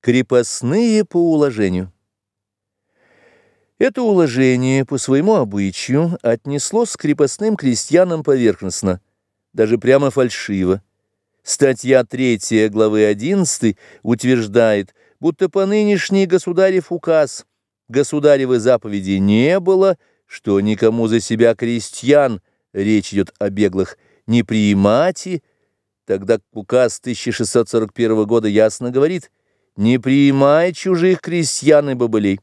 Крепостные по уложению. Это уложение по своему обычаю отнеслось к крепостным крестьянам поверхностно, даже прямо фальшиво. Статья 3 главы 11 утверждает, будто по нынешний государев указ государевы заповеди не было, что никому за себя крестьян, речь идет о беглых, не приимать, тогда указ 1641 года ясно говорит – не приимай чужих крестьян и бобылей.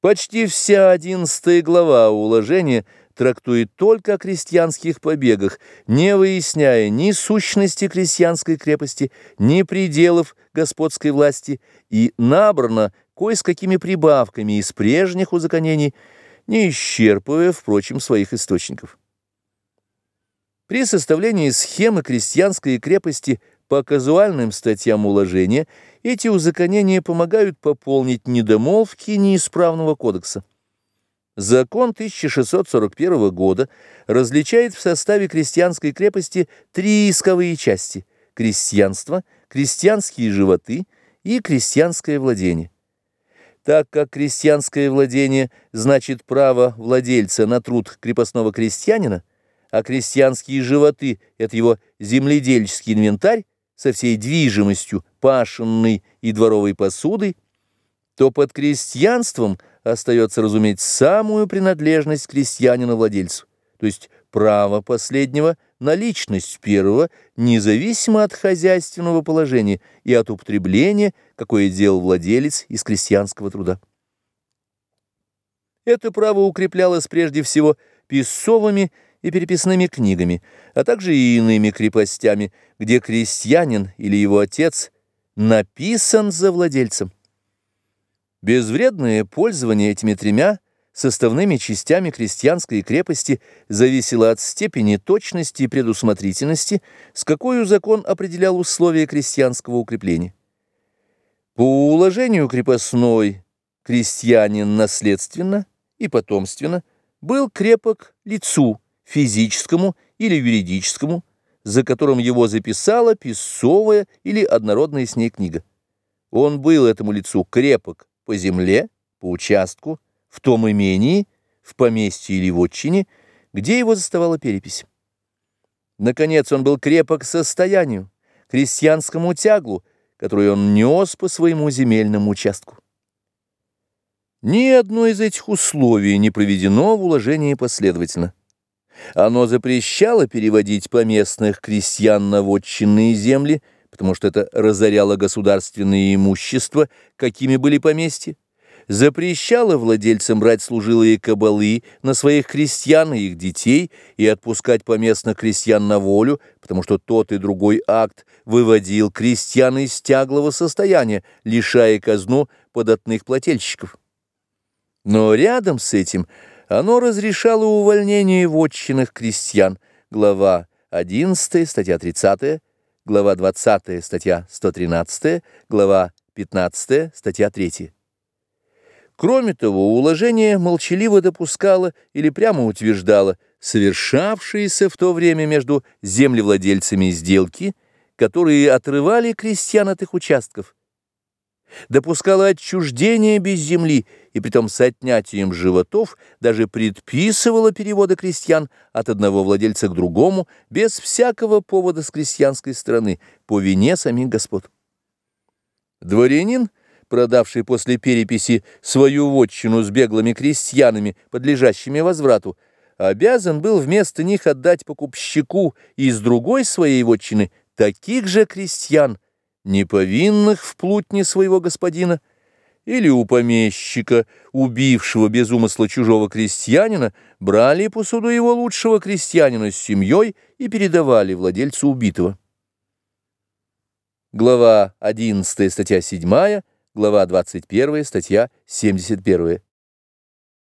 Почти вся одиннадцатая глава уложения трактует только о крестьянских побегах, не выясняя ни сущности крестьянской крепости, ни пределов господской власти, и набрано кое с какими прибавками из прежних узаконений, не исчерпывая, впрочем, своих источников. При составлении схемы крестьянской крепости – по казуальным статьям уложения эти узаконения помогают пополнить недомолвки неисправного кодекса. Закон 1641 года различает в составе крестьянской крепости три исковые части – крестьянство, крестьянские животы и крестьянское владение. Так как крестьянское владение значит право владельца на труд крепостного крестьянина, а крестьянские животы – это его земледельческий инвентарь, со всей движимостью пашенной и дворовой посуды, то под крестьянством остается разуметь самую принадлежность крестьянина-владельцу, то есть право последнего на личность первого, независимо от хозяйственного положения и от употребления, какое делал владелец из крестьянского труда. Это право укреплялось прежде всего писцовыми и переписными книгами, а также и иными крепостями, где крестьянин или его отец написан за владельцем. Безвредное пользование этими тремя составными частями крестьянской крепости зависело от степени точности и предусмотрительности, с какой закон определял условия крестьянского укрепления. По уложению крепостной крестьянин наследственно и потомственно был крепок лицу, физическому или юридическому, за которым его записала писцовая или однородная с ней книга. Он был этому лицу крепок по земле, по участку, в том имении, в поместье или в отчине, где его заставала перепись. Наконец, он был крепок состоянию, крестьянскому тяглу, который он нес по своему земельному участку. Ни одно из этих условий не проведено в уложении последовательно. Оно запрещало переводить поместных крестьян на вотчинные земли, потому что это разоряло государственное имущество, какими были поместья, запрещало владельцам брать служилые кабалы на своих крестьян и их детей и отпускать поместных крестьян на волю, потому что тот и другой акт выводил крестьян из тяглого состояния, лишая казну податных плательщиков. Но рядом с этим – оно разрешало увольнение вотчинных крестьян, глава 11, статья 30, глава 20, статья 113, глава 15, статья 3. Кроме того, уложение молчаливо допускало или прямо утверждало совершавшиеся в то время между землевладельцами сделки, которые отрывали крестьян от их участков, допускала отчуждение без земли и притом с отнятием животов даже предписывала переводы крестьян от одного владельца к другому без всякого повода с крестьянской стороны по вине самих господ. Дворянин, продавший после переписи свою вотчину с беглыми крестьянами, подлежащими возврату, обязан был вместо них отдать покупщику из другой своей вотчины таких же крестьян, неповинных в плутне своего господина, или у помещика, убившего без умысла чужого крестьянина, брали по суду его лучшего крестьянина с семьей и передавали владельцу убитого. Глава 11, статья 7, глава 21, статья 71.